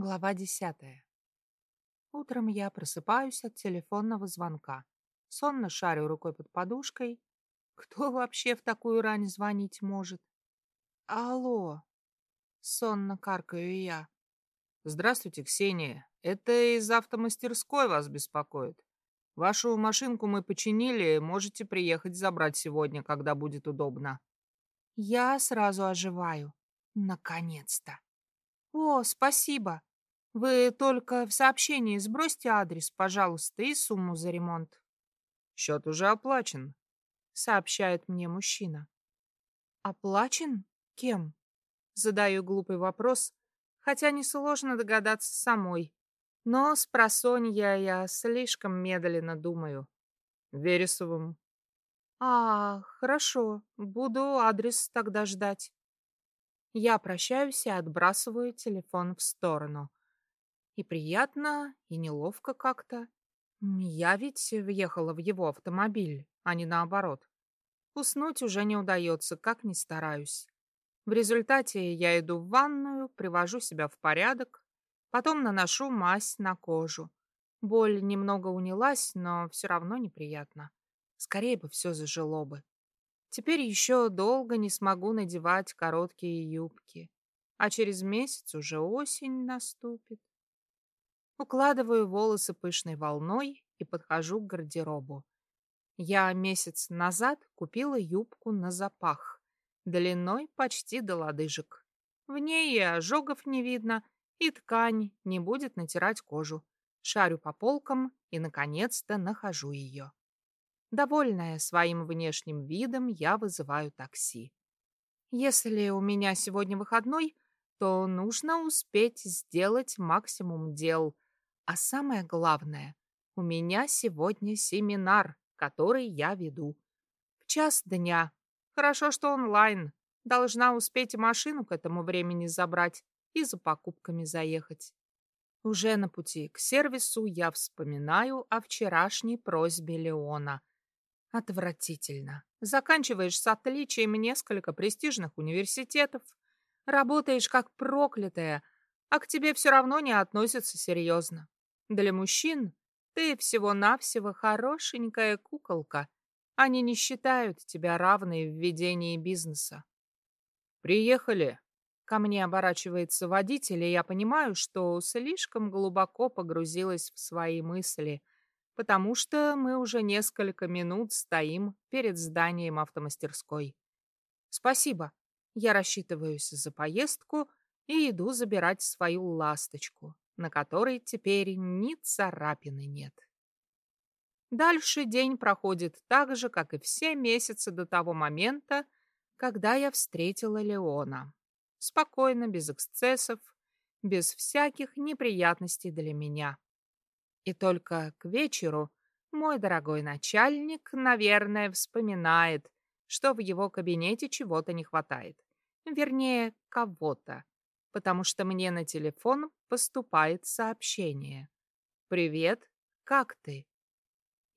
Глава десятая. Утром я просыпаюсь от телефонного звонка. Сонно шарю рукой под подушкой. Кто вообще в такую рань звонить может? Алло. Сонно каркаю я. Здравствуйте, Ксения. Это из автомастерской вас беспокоит. Вашу машинку мы починили, можете приехать забрать сегодня, когда будет удобно. Я сразу оживаю. Наконец-то. О, спасибо. Вы только в сообщении сбросьте адрес, пожалуйста, и сумму за ремонт. Счет уже оплачен, сообщает мне мужчина. Оплачен? Кем? Задаю глупый вопрос, хотя несложно догадаться самой. Но с просонья я слишком медленно думаю. Вересовым. А, хорошо, буду адрес тогда ждать. Я прощаюсь и отбрасываю телефон в сторону. И приятно, и неловко как-то. Я ведь въехала в его автомобиль, а не наоборот. Уснуть уже не удается, как ни стараюсь. В результате я иду в ванную, привожу себя в порядок, потом наношу мазь на кожу. Боль немного унялась, но все равно неприятно. Скорее бы все зажило бы. Теперь еще долго не смогу надевать короткие юбки, а через месяц уже осень наступит. Укладываю волосы пышной волной и подхожу к гардеробу. Я месяц назад купила юбку на запах, длиной почти до лодыжек. В ней и ожогов не видно, и ткань не будет натирать кожу. Шарю по полкам и, наконец-то, нахожу ее. Довольная своим внешним видом, я вызываю такси. Если у меня сегодня выходной, то нужно успеть сделать максимум дел — а самое главное, у меня сегодня семинар, который я веду. В час дня. Хорошо, что онлайн. Должна успеть машину к этому времени забрать и за покупками заехать. Уже на пути к сервису я вспоминаю о вчерашней просьбе Леона. Отвратительно. Заканчиваешь с отличием несколько престижных университетов, работаешь как проклятая, а к тебе все равно не относятся серьезно. Для мужчин ты всего-навсего хорошенькая куколка. Они не считают тебя равной в ведении бизнеса. «Приехали!» Ко мне оборачивается водитель, и я понимаю, что слишком глубоко погрузилась в свои мысли, потому что мы уже несколько минут стоим перед зданием автомастерской. Спасибо. Я рассчитываюсь за поездку и иду забирать свою ласточку на которой теперь ни царапины нет. Дальше день проходит так же, как и все месяцы до того момента, когда я встретила Леона. Спокойно, без эксцессов, без всяких неприятностей для меня. И только к вечеру мой дорогой начальник, наверное, вспоминает, что в его кабинете чего-то не хватает. Вернее, кого-то потому что мне на телефон поступает сообщение. «Привет, как ты?»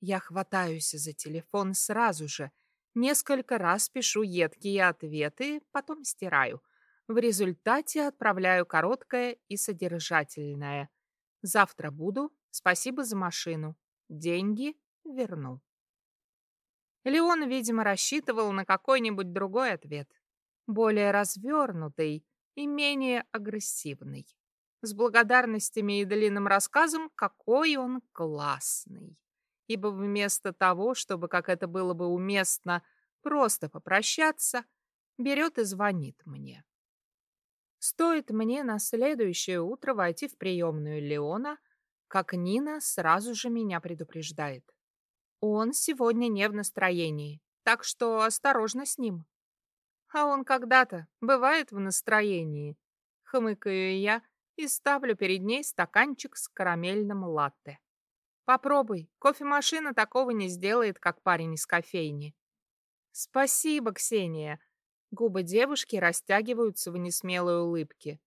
Я хватаюсь за телефон сразу же, несколько раз пишу едкие ответы, потом стираю. В результате отправляю короткое и содержательное. «Завтра буду, спасибо за машину. Деньги верну». Леон, видимо, рассчитывал на какой-нибудь другой ответ, более развернутый, и менее агрессивный. С благодарностями и длинным рассказом, какой он классный. Ибо вместо того, чтобы, как это было бы уместно, просто попрощаться, берет и звонит мне. Стоит мне на следующее утро войти в приемную Леона, как Нина сразу же меня предупреждает. Он сегодня не в настроении, так что осторожно с ним. А он когда-то бывает в настроении. Хмыкаю я и ставлю перед ней стаканчик с карамельным латте. Попробуй, кофемашина такого не сделает, как парень из кофейни. Спасибо, Ксения. Губы девушки растягиваются в несмелой улыбке.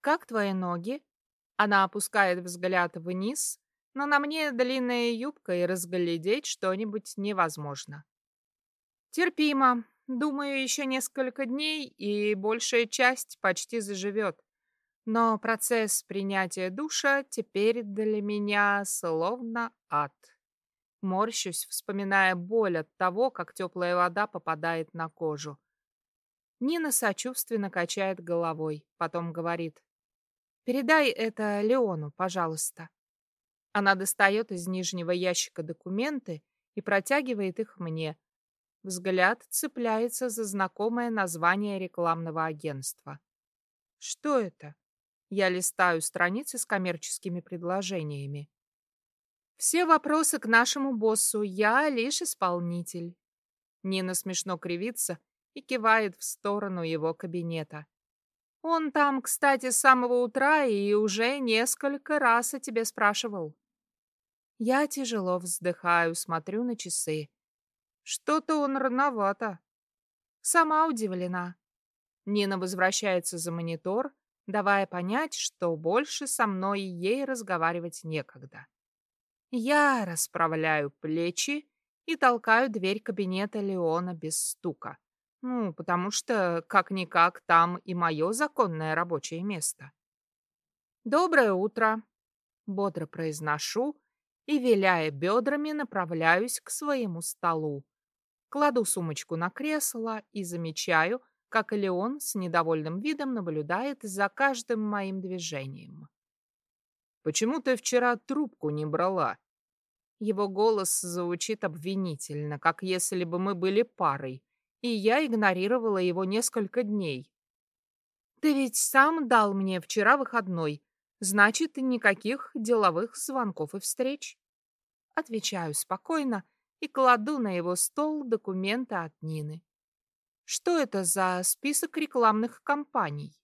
Как твои ноги? Она опускает взгляд вниз, но на мне длинная юбка, и разглядеть что-нибудь невозможно. Терпимо, Думаю, еще несколько дней, и большая часть почти заживет. Но процесс принятия душа теперь для меня словно ад. Морщусь, вспоминая боль от того, как теплая вода попадает на кожу. Нина сочувственно качает головой, потом говорит. «Передай это Леону, пожалуйста». Она достает из нижнего ящика документы и протягивает их мне. Взгляд цепляется за знакомое название рекламного агентства. «Что это?» Я листаю страницы с коммерческими предложениями. Все вопросы к нашему боссу, я лишь исполнитель. Нина смешно кривится и кивает в сторону его кабинета. Он там, кстати, с самого утра и уже несколько раз о тебе спрашивал. Я тяжело вздыхаю, смотрю на часы. Что-то он рановато. Сама удивлена. Нина возвращается за монитор, давая понять, что больше со мной ей разговаривать некогда. Я расправляю плечи и толкаю дверь кабинета Леона без стука. Ну, потому что, как-никак, там и мое законное рабочее место. «Доброе утро!» — бодро произношу и, виляя бедрами, направляюсь к своему столу. Кладу сумочку на кресло и замечаю, как Леон с недовольным видом наблюдает за каждым моим движением. «Почему ты вчера трубку не брала?» Его голос звучит обвинительно, как если бы мы были парой, и я игнорировала его несколько дней. «Ты ведь сам дал мне вчера выходной, значит, никаких деловых звонков и встреч». Отвечаю спокойно и кладу на его стол документы от Нины. Что это за список рекламных кампаний?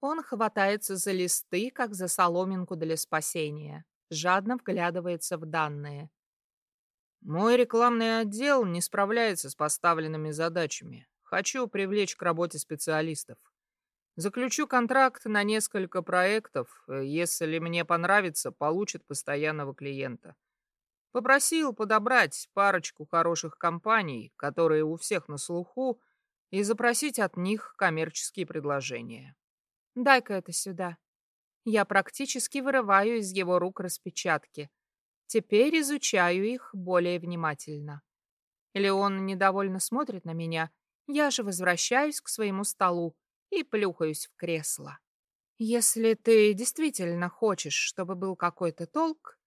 Он хватается за листы, как за соломинку для спасения, жадно вглядывается в данные. Мой рекламный отдел не справляется с поставленными задачами. Хочу привлечь к работе специалистов. Заключу контракт на несколько проектов. Если мне понравится, получит постоянного клиента. Попросил подобрать парочку хороших компаний, которые у всех на слуху, и запросить от них коммерческие предложения. «Дай-ка это сюда». Я практически вырываю из его рук распечатки. Теперь изучаю их более внимательно. Или он недовольно смотрит на меня, я же возвращаюсь к своему столу и плюхаюсь в кресло. Если ты действительно хочешь, чтобы был какой-то толк,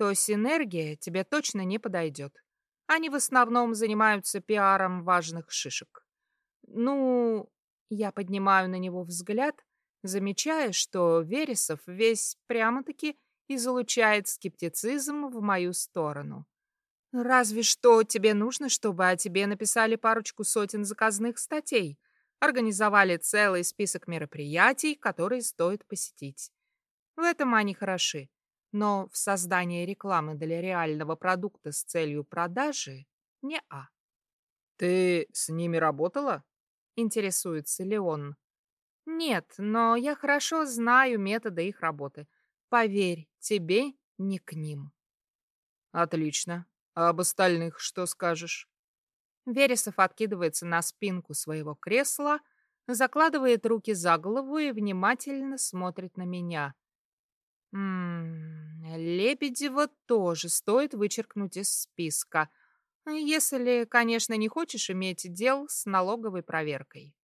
то синергия тебе точно не подойдет. Они в основном занимаются пиаром важных шишек. Ну, я поднимаю на него взгляд, замечая, что Вересов весь прямо-таки излучает скептицизм в мою сторону. Разве что тебе нужно, чтобы о тебе написали парочку сотен заказных статей, организовали целый список мероприятий, которые стоит посетить. В этом они хороши. Но в создании рекламы для реального продукта с целью продажи – не-а. «Ты с ними работала?» интересуется Леон. Нет, но я хорошо знаю методы их работы. Поверь, тебе не к ним. Отлично. А об остальных что скажешь? Вересов откидывается на спинку своего кресла, закладывает руки за голову и внимательно смотрит на меня. М Лебедева тоже стоит вычеркнуть из списка. Если, конечно, не хочешь иметь дел с налоговой проверкой.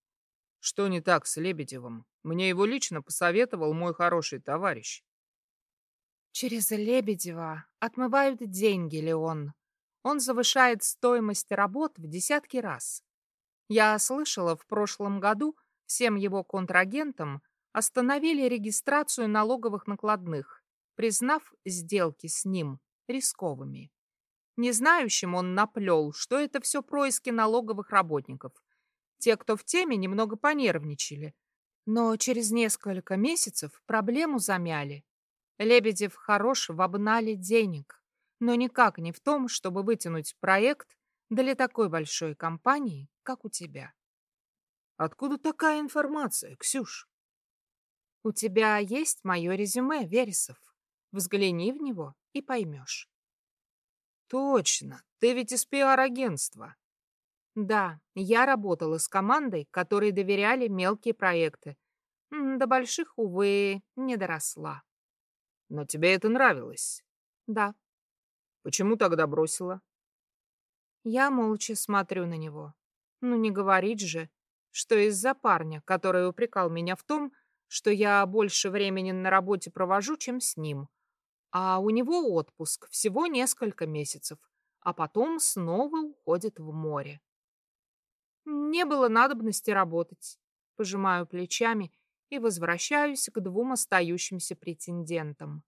Что не так с Лебедевым? Мне его лично посоветовал мой хороший товарищ. Через Лебедева отмывают деньги, Леон. Он завышает стоимость работ в десятки раз. Я слышала, в прошлом году всем его контрагентам остановили регистрацию налоговых накладных, признав сделки с ним рисковыми. Незнающим он наплел, что это все происки налоговых работников. Те, кто в теме, немного понервничали. Но через несколько месяцев проблему замяли. Лебедев хорош в обнале денег, но никак не в том, чтобы вытянуть проект для такой большой компании, как у тебя. Откуда такая информация, Ксюш? У тебя есть мое резюме, Вересов. Взгляни в него и поймешь. Точно, ты ведь из пиар-агентства. Да, я работала с командой, которой доверяли мелкие проекты. До больших, увы, не доросла. Но тебе это нравилось? Да. Почему тогда бросила? Я молча смотрю на него. Ну не говорить же, что из-за парня, который упрекал меня в том, что я больше времени на работе провожу, чем с ним. А у него отпуск всего несколько месяцев, а потом снова уходит в море. Не было надобности работать. Пожимаю плечами и возвращаюсь к двум остающимся претендентам.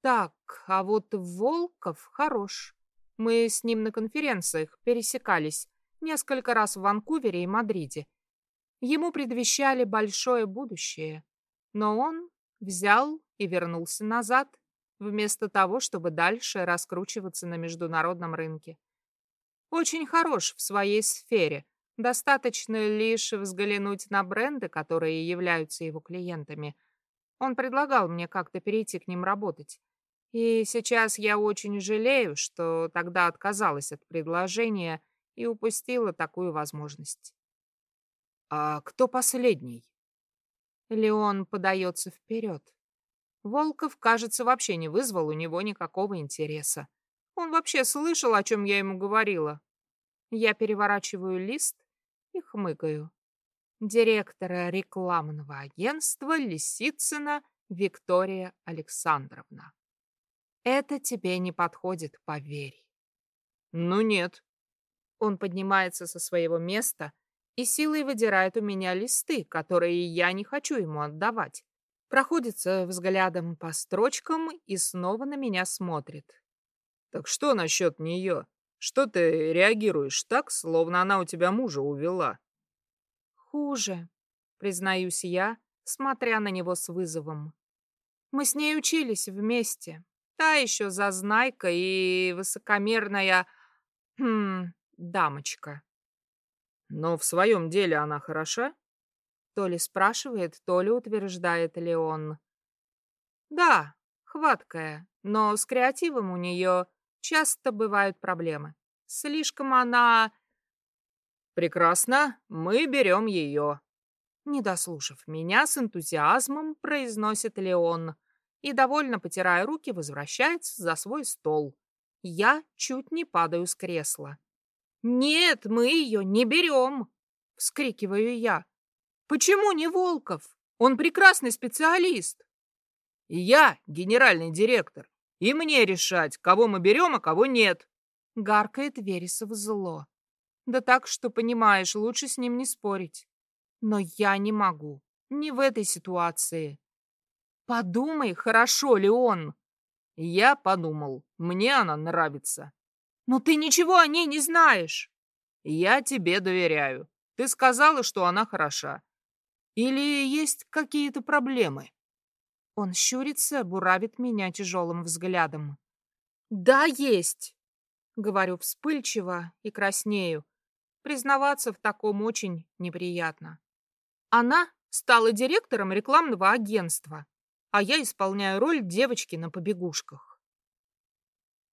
Так, а вот Волков хорош. Мы с ним на конференциях пересекались несколько раз в Ванкувере и Мадриде. Ему предвещали большое будущее, но он взял и вернулся назад, вместо того, чтобы дальше раскручиваться на международном рынке. Очень хорош в своей сфере. Достаточно лишь взглянуть на бренды, которые являются его клиентами. Он предлагал мне как-то перейти к ним работать. И сейчас я очень жалею, что тогда отказалась от предложения и упустила такую возможность. А кто последний? Леон подается вперед. Волков, кажется, вообще не вызвал у него никакого интереса. Он вообще слышал, о чем я ему говорила. Я переворачиваю лист и хмыкаю. Директора рекламного агентства Лисицына Виктория Александровна. Это тебе не подходит, поверь. Ну нет. Он поднимается со своего места и силой выдирает у меня листы, которые я не хочу ему отдавать. Проходится взглядом по строчкам и снова на меня смотрит. Так что насчет нее? Что ты реагируешь так, словно она у тебя мужа увела? Хуже, признаюсь я, смотря на него с вызовом. Мы с ней учились вместе, Та еще зазнайка и высокомерная... Хм, дамочка. Но в своем деле она хороша? То ли спрашивает, то ли утверждает Леон. Да, хваткая, но с креативом у нее часто бывают проблемы. Слишком она... Прекрасно, мы берем ее. Не дослушав меня, с энтузиазмом произносит Леон и, довольно потирая руки, возвращается за свой стол. Я чуть не падаю с кресла. «Нет, мы ее не берем!» — вскрикиваю я. «Почему не Волков? Он прекрасный специалист!» «Я генеральный директор, и мне решать, кого мы берем, а кого нет!» — гаркает Вересов зло. «Да так, что, понимаешь, лучше с ним не спорить. Но я не могу, не в этой ситуации. Подумай, хорошо ли он. Я подумал, мне она нравится. Но ты ничего о ней не знаешь. Я тебе доверяю. Ты сказала, что она хороша. Или есть какие-то проблемы? Он щурится, буравит меня тяжелым взглядом. Да, есть. Говорю вспыльчиво и краснею. Признаваться в таком очень неприятно. Она стала директором рекламного агентства а я исполняю роль девочки на побегушках.